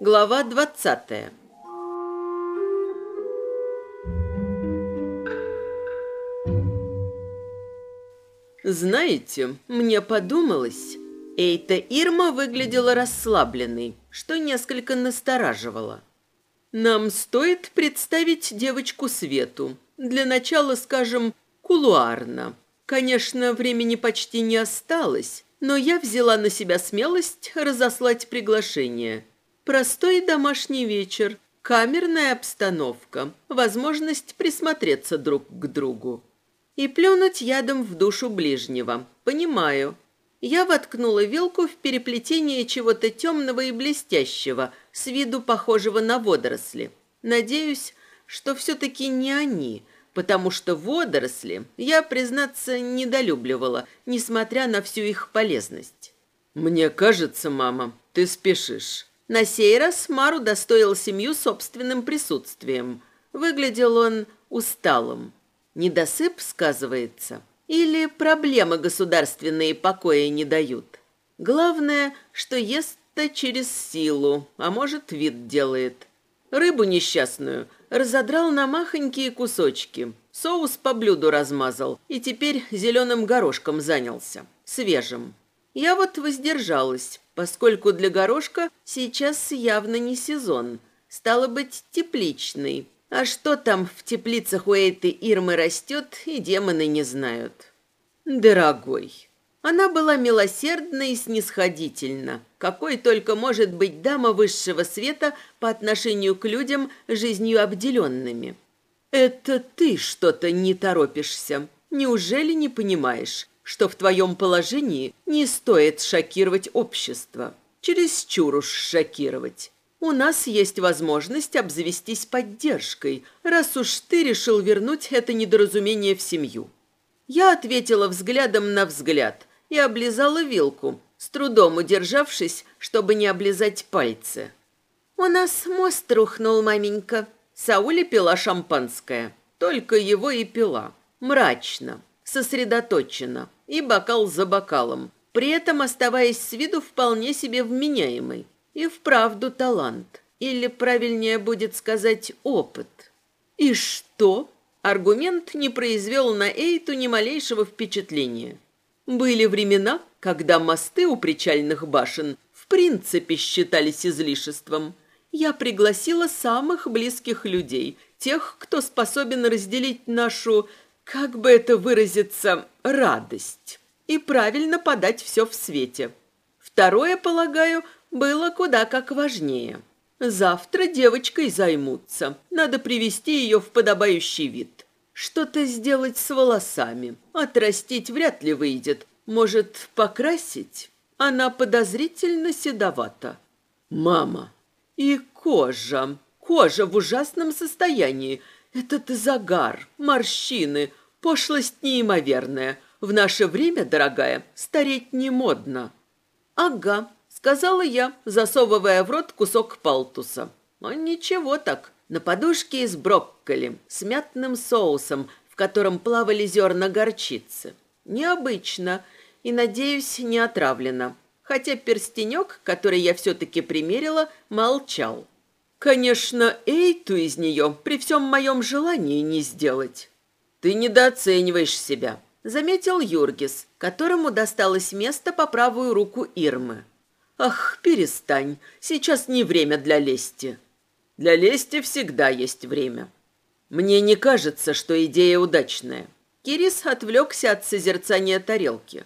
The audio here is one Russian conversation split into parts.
Глава двадцатая. Знаете, мне подумалось, Эйта Ирма выглядела расслабленной, что несколько настораживало. Нам стоит представить девочку Свету. Для начала, скажем, кулуарно. Конечно, времени почти не осталось, но я взяла на себя смелость разослать приглашение. Простой домашний вечер, камерная обстановка, возможность присмотреться друг к другу и плюнуть ядом в душу ближнего. Понимаю. Я воткнула вилку в переплетение чего-то темного и блестящего, с виду похожего на водоросли. Надеюсь, что все-таки не они, потому что водоросли я, признаться, недолюбливала, несмотря на всю их полезность. «Мне кажется, мама, ты спешишь». На сей раз Мару достоил семью собственным присутствием. Выглядел он усталым. Недосып сказывается? Или проблемы государственные покоя не дают? Главное, что ест-то через силу, а может, вид делает. Рыбу несчастную разодрал на махонькие кусочки, соус по блюду размазал и теперь зеленым горошком занялся, свежим. Я вот воздержалась, поскольку для горошка сейчас явно не сезон, стало быть, тепличный, а что там в теплицах у этой Ирмы растет, и демоны не знают. Дорогой, она была милосердна и снисходительна, какой только может быть дама высшего света по отношению к людям жизнью обделенными. Это ты что-то не торопишься. Неужели не понимаешь, что в твоем положении не стоит шокировать общество? Чересчур уж шокировать у нас есть возможность обзавестись поддержкой, раз уж ты решил вернуть это недоразумение в семью». Я ответила взглядом на взгляд и облизала вилку, с трудом удержавшись, чтобы не облизать пальцы. «У нас мост рухнул, маменька». Сауля пила шампанское, только его и пила. Мрачно, сосредоточенно и бокал за бокалом, при этом оставаясь с виду вполне себе вменяемой. И вправду талант. Или, правильнее будет сказать, опыт. И что? Аргумент не произвел на Эйту ни малейшего впечатления. Были времена, когда мосты у причальных башен в принципе считались излишеством. Я пригласила самых близких людей, тех, кто способен разделить нашу, как бы это выразиться, радость и правильно подать все в свете. Второе, полагаю, было куда как важнее. Завтра девочкой займутся. Надо привести ее в подобающий вид. Что-то сделать с волосами. Отрастить вряд ли выйдет. Может, покрасить? Она подозрительно седовата. Мама. И кожа. Кожа в ужасном состоянии. Этот загар, морщины, пошлость неимоверная. В наше время, дорогая, стареть не модно. Ага, Сказала я, засовывая в рот кусок палтуса. А ничего так. На подушке из брокколи с мятным соусом, в котором плавали зерна горчицы. Необычно и, надеюсь, не отравлено. Хотя перстенек, который я все-таки примерила, молчал. Конечно, эйту из нее при всем моем желании не сделать. Ты недооцениваешь себя, заметил Юргис, которому досталось место по правую руку Ирмы. «Ах, перестань, сейчас не время для лести». «Для лести всегда есть время». «Мне не кажется, что идея удачная». Кирис отвлекся от созерцания тарелки.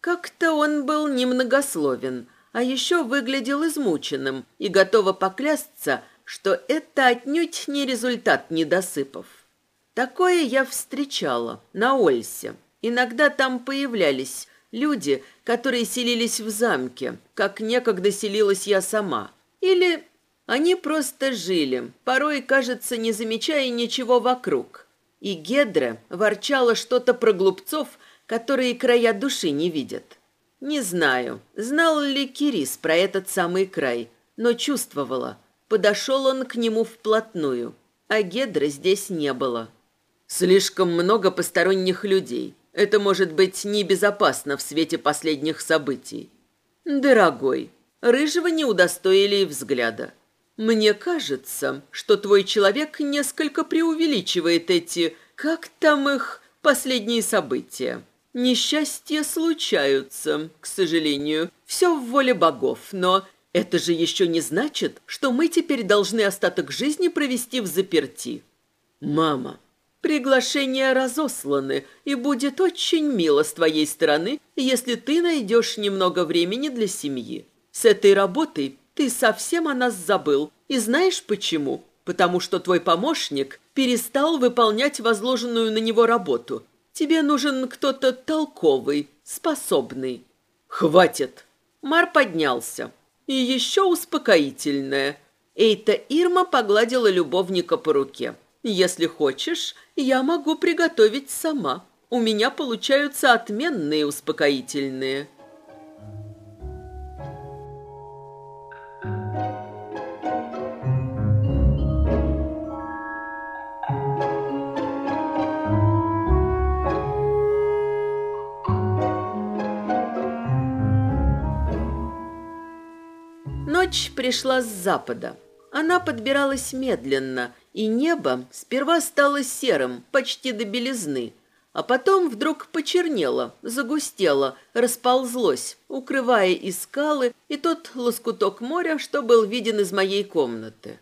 Как-то он был немногословен, а еще выглядел измученным и готово поклясться, что это отнюдь не результат недосыпов. Такое я встречала на Ольсе. Иногда там появлялись Люди, которые селились в замке, как некогда селилась я сама. Или они просто жили, порой, кажется, не замечая ничего вокруг. И Гедра ворчала что-то про глупцов, которые края души не видят. Не знаю, знал ли Кирис про этот самый край, но чувствовала. Подошел он к нему вплотную, а Гедры здесь не было. Слишком много посторонних людей. Это может быть небезопасно в свете последних событий. Дорогой, Рыжего не удостоили и взгляда. Мне кажется, что твой человек несколько преувеличивает эти, как там их, последние события. Несчастья случаются, к сожалению. Все в воле богов, но это же еще не значит, что мы теперь должны остаток жизни провести в заперти. Мама, приглашения разосланы, и будет очень мило с твоей стороны, если ты найдешь немного времени для семьи. С этой работой ты совсем о нас забыл. И знаешь почему? Потому что твой помощник перестал выполнять возложенную на него работу – Тебе нужен кто-то толковый, способный. Хватит. Мар поднялся. И еще успокоительное. Эйта Ирма погладила любовника по руке. Если хочешь, я могу приготовить сама. У меня получаются отменные успокоительные. Ночь пришла с запада. Она подбиралась медленно, и небо сперва стало серым, почти до белизны, а потом вдруг почернело, загустело, расползлось, укрывая и скалы, и тот лоскуток моря, что был виден из моей комнаты.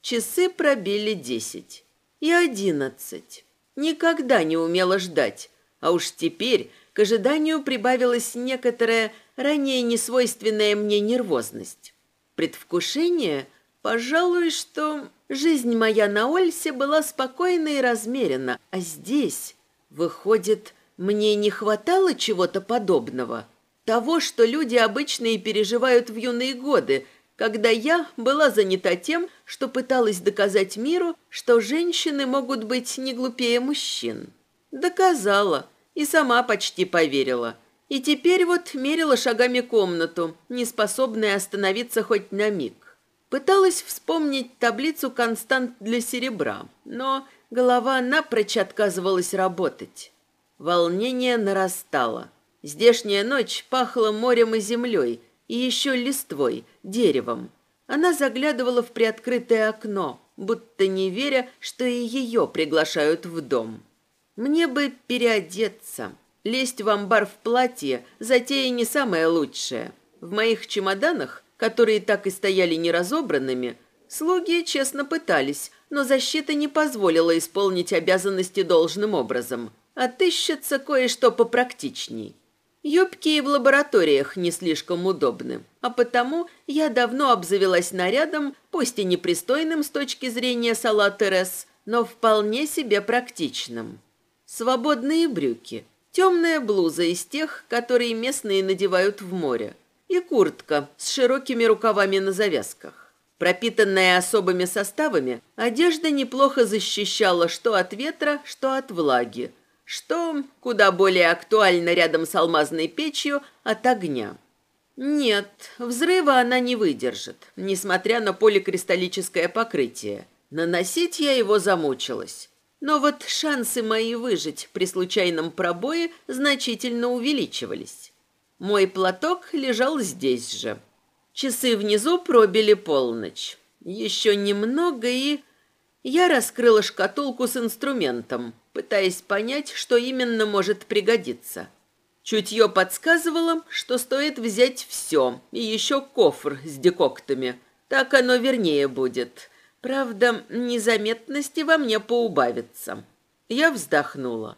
Часы пробили десять. И одиннадцать. Никогда не умела ждать, а уж теперь к ожиданию прибавилась некоторая ранее несвойственная мне нервозность. Предвкушение? Пожалуй, что жизнь моя на Ольсе была спокойна и размерена, а здесь, выходит, мне не хватало чего-то подобного. Того, что люди обычные переживают в юные годы, когда я была занята тем, что пыталась доказать миру, что женщины могут быть не глупее мужчин. Доказала и сама почти поверила. И теперь вот мерила шагами комнату, не способная остановиться хоть на миг. Пыталась вспомнить таблицу констант для серебра, но голова напрочь отказывалась работать. Волнение нарастало. Здешняя ночь пахла морем и землей, и еще листвой, деревом. Она заглядывала в приоткрытое окно, будто не веря, что и ее приглашают в дом. Мне бы переодеться, Лезть в амбар в платье – затея не самая лучшая. В моих чемоданах, которые так и стояли неразобранными, слуги честно пытались, но защита не позволила исполнить обязанности должным образом. Отыщется кое-что попрактичней. Юбки и в лабораториях не слишком удобны, а потому я давно обзавелась нарядом, пусть и непристойным с точки зрения салата но вполне себе практичным. Свободные брюки – Темная блуза из тех, которые местные надевают в море. И куртка с широкими рукавами на завязках. Пропитанная особыми составами, одежда неплохо защищала что от ветра, что от влаги, что, куда более актуально рядом с алмазной печью, от огня. Нет, взрыва она не выдержит, несмотря на поликристаллическое покрытие. Наносить я его замучилась. Но вот шансы мои выжить при случайном пробое значительно увеличивались. Мой платок лежал здесь же. Часы внизу пробили полночь. Еще немного и... Я раскрыла шкатулку с инструментом, пытаясь понять, что именно может пригодиться. Чутье подсказывало, что стоит взять все, и еще кофр с декоктами. Так оно вернее будет. Правда, незаметности во мне поубавится. Я вздохнула.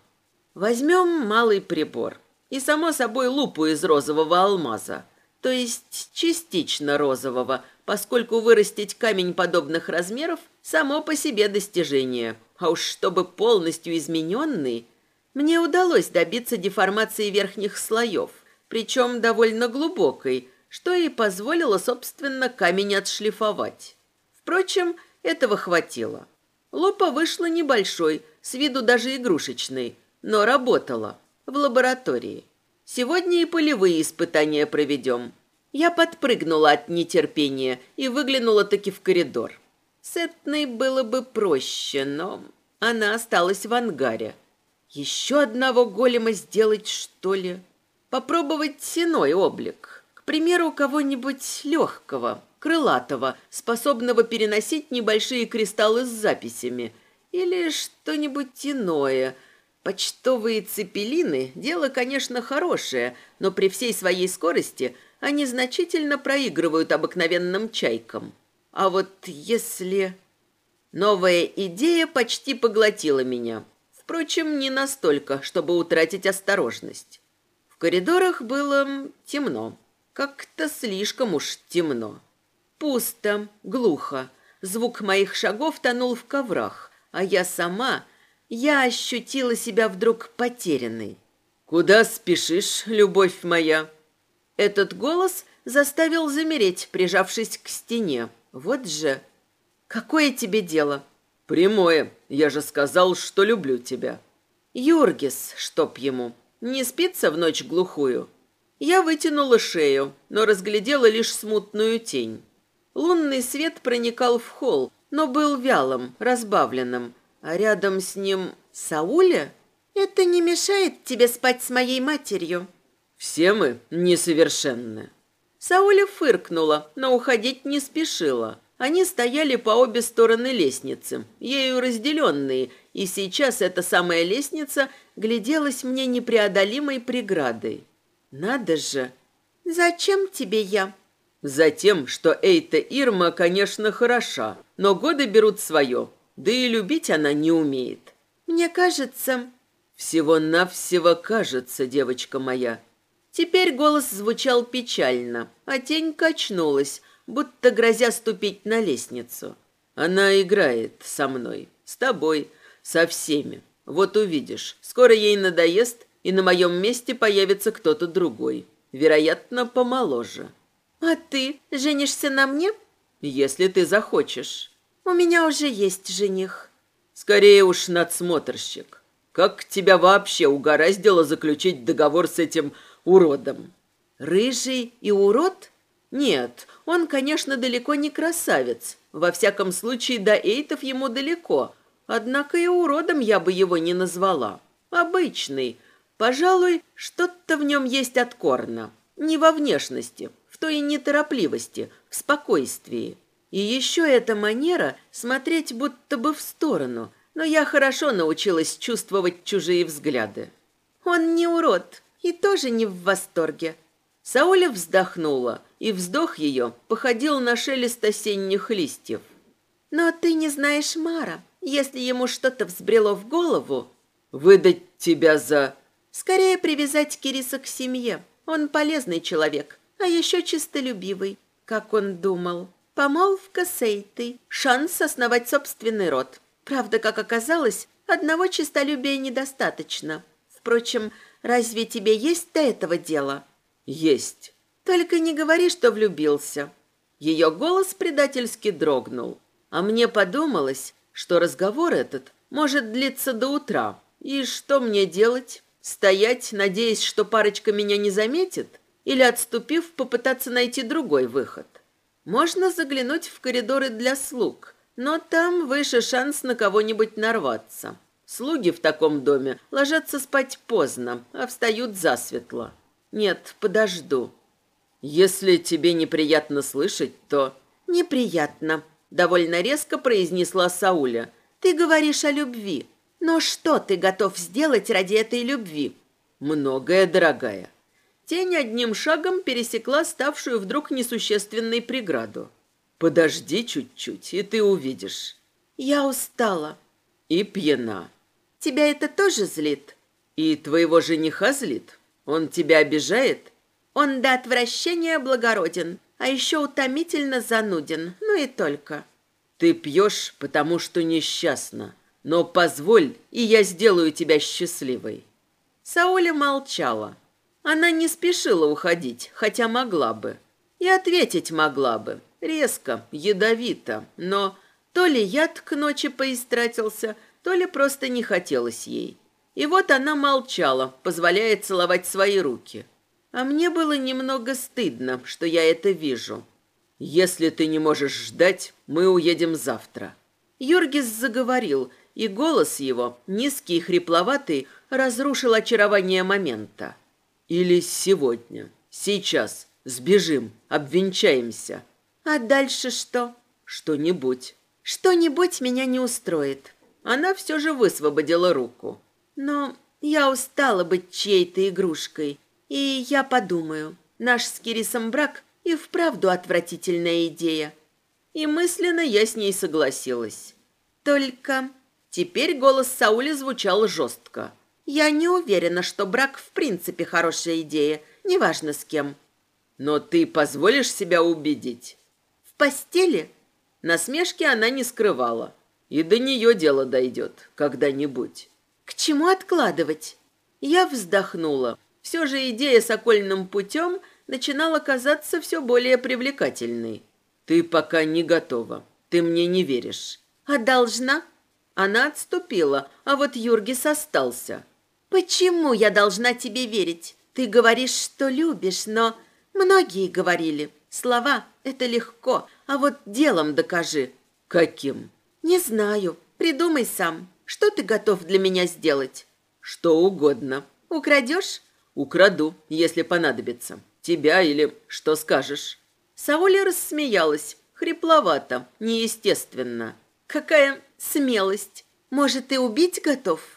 Возьмем малый прибор. И, само собой, лупу из розового алмаза. То есть частично розового, поскольку вырастить камень подобных размеров само по себе достижение. А уж чтобы полностью измененный... Мне удалось добиться деформации верхних слоев, причем довольно глубокой, что и позволило, собственно, камень отшлифовать. Впрочем, этого хватило. Лупа вышла небольшой, с виду даже игрушечной, но работала в лаборатории. Сегодня и полевые испытания проведем. Я подпрыгнула от нетерпения и выглянула таки в коридор. С Этной было бы проще, но она осталась в ангаре. Еще одного голема сделать, что ли? Попробовать иной облик. К примеру, кого-нибудь легкого, крылатого, способного переносить небольшие кристаллы с записями. Или что-нибудь иное. Почтовые цепелины – дело, конечно, хорошее, но при всей своей скорости они значительно проигрывают обыкновенным чайкам. А вот если... Новая идея почти поглотила меня. Впрочем, не настолько, чтобы утратить осторожность. В коридорах было темно. Как-то слишком уж темно. Пусто, глухо. Звук моих шагов тонул в коврах, а я сама... Я ощутила себя вдруг потерянной. «Куда спешишь, любовь моя?» Этот голос заставил замереть, прижавшись к стене. Вот же... Какое тебе дело? Прямое. Я же сказал, что люблю тебя. Юргис, чтоб ему. Не спится в ночь глухую? Я вытянула шею, но разглядела лишь смутную тень. Лунный свет проникал в холл, но был вялым, разбавленным, а рядом с ним Сауля? Это не мешает тебе спать с моей матерью. Все мы несовершенны. Сауля фыркнула, но уходить не спешила. Они стояли по обе стороны лестницы, ею разделенные, и сейчас эта самая лестница гляделась мне непреодолимой преградой. Надо же! Зачем тебе я? Затем, что Эйта Ирма, конечно, хороша, но годы берут свое, да и любить она не умеет. Мне кажется... Всего-навсего кажется, девочка моя, Теперь голос звучал печально, а тень качнулась, будто грозя ступить на лестницу. Она играет со мной, с тобой, со всеми. Вот увидишь, скоро ей надоест, и на моем месте появится кто-то другой, вероятно, помоложе. А ты женишься на мне? Если ты захочешь. У меня уже есть жених. Скорее уж надсмотрщик. Как тебя вообще угораздило заключить договор с этим уродом. Рыжий и урод? Нет, он, конечно, далеко не красавец. Во всяком случае, до эйтов ему далеко. Однако и уродом я бы его не назвала. Обычный. Пожалуй, что-то в нем есть от корна. Не во внешности, в той неторопливости, в спокойствии. И еще эта манера смотреть будто бы в сторону. Но я хорошо научилась чувствовать чужие взгляды. Он не урод, и тоже не в восторге. Сауля вздохнула, и вздох ее походил на шелест осенних листьев. «Но ты не знаешь Мара. Если ему что-то взбрело в голову...» «Выдать тебя за...» «Скорее привязать Кириса к семье. Он полезный человек, а еще чистолюбивый, как он думал. Помолвка с Эйтой, шанс основать собственный род. Правда, как оказалось, одного чистолюбия недостаточно. Впрочем, Разве тебе есть до этого дело? Есть. Только не говори, что влюбился. Ее голос предательски дрогнул. А мне подумалось, что разговор этот может длиться до утра. И что мне делать? Стоять, надеясь, что парочка меня не заметит? Или, отступив, попытаться найти другой выход? Можно заглянуть в коридоры для слуг, но там выше шанс на кого-нибудь нарваться. Слуги в таком доме ложатся спать поздно, а встают засветло. Нет, подожду. Если тебе неприятно слышать, то... Неприятно, довольно резко произнесла Сауля. Ты говоришь о любви. Но что ты готов сделать ради этой любви? Многое, дорогая. Тень одним шагом пересекла ставшую вдруг несущественной преграду. Подожди чуть-чуть, и ты увидишь. Я устала. И пьяна. Тебя это тоже злит? И твоего жениха злит? Он тебя обижает? Он до отвращения благороден, а еще утомительно зануден, ну и только. Ты пьешь, потому что несчастна. Но позволь, и я сделаю тебя счастливой. Сауля молчала. Она не спешила уходить, хотя могла бы. И ответить могла бы. Резко, ядовито, но то ли яд к ночи поистратился, то ли просто не хотелось ей. И вот она молчала, позволяя целовать свои руки. А мне было немного стыдно, что я это вижу. «Если ты не можешь ждать, мы уедем завтра». Юргис заговорил, и голос его, низкий и хрипловатый, разрушил очарование момента. «Или сегодня, сейчас, сбежим, обвенчаемся». «А дальше что?» «Что-нибудь». «Что-нибудь меня не устроит». Она все же высвободила руку. «Но я устала быть чьей-то игрушкой, и я подумаю, наш с Кирисом брак и вправду отвратительная идея». И мысленно я с ней согласилась. «Только Теперь голос Сауля звучал жестко. «Я не уверена, что брак в принципе хорошая идея, неважно с кем». «Но ты позволишь себя убедить?» «В постели?» Насмешки она не скрывала. И до нее дело дойдет когда-нибудь. «К чему откладывать?» Я вздохнула. Все же идея с окольным путем начинала казаться все более привлекательной. «Ты пока не готова. Ты мне не веришь». «А должна?» Она отступила, а вот Юргис остался. «Почему я должна тебе верить? Ты говоришь, что любишь, но...» Многие говорили. Слова — это легко, а вот делом докажи. Каким? Не знаю. Придумай сам. Что ты готов для меня сделать? Что угодно. Украдешь? Украду, если понадобится. Тебя или что скажешь. Сауля рассмеялась, хрипловато, неестественно. Какая смелость. Может, и убить готов?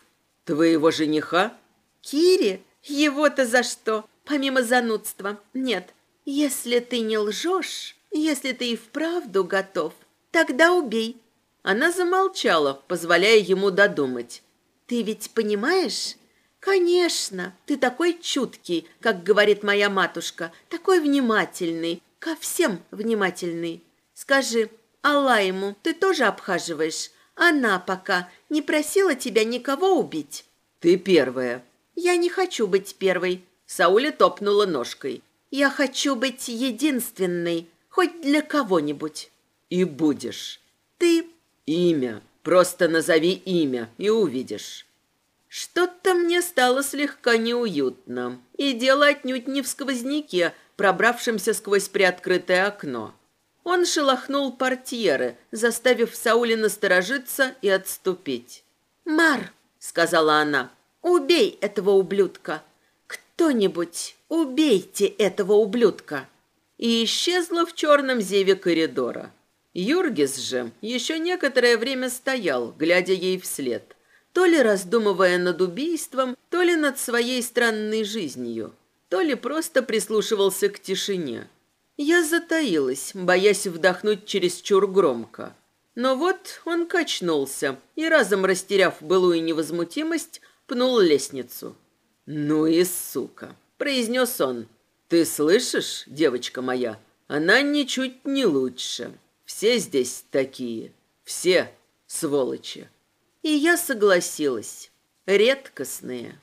Твоего жениха? Кири? Его-то за что? Помимо занудства. Нет. Если ты не лжешь, если ты и вправду готов, тогда убей. Она замолчала, позволяя ему додумать. Ты ведь понимаешь? Конечно, ты такой чуткий, как говорит моя матушка, такой внимательный, ко всем внимательный. Скажи, Аллайму ты тоже обхаживаешь? Она пока не просила тебя никого убить. Ты первая. Я не хочу быть первой. Сауля топнула ножкой. Я хочу быть единственной, хоть для кого-нибудь. И будешь. Ты... Имя. Просто назови имя и увидишь. Что-то мне стало слегка неуютно. И дело отнюдь не в сквозняке, пробравшемся сквозь приоткрытое окно. Он шелохнул портьеры, заставив Саули насторожиться и отступить. «Мар», — сказала она, — «убей этого ублюдка. Кто-нибудь, убейте этого ублюдка». И исчезла в черном зеве коридора. Юргис же еще некоторое время стоял, глядя ей вслед, то ли раздумывая над убийством, то ли над своей странной жизнью, то ли просто прислушивался к тишине. Я затаилась, боясь вдохнуть чересчур громко. Но вот он качнулся и, разом растеряв былую невозмутимость, пнул лестницу. «Ну и сука!» – произнес он. «Ты слышишь, девочка моя? Она ничуть не лучше. Все здесь такие. Все сволочи». И я согласилась. Редкостные.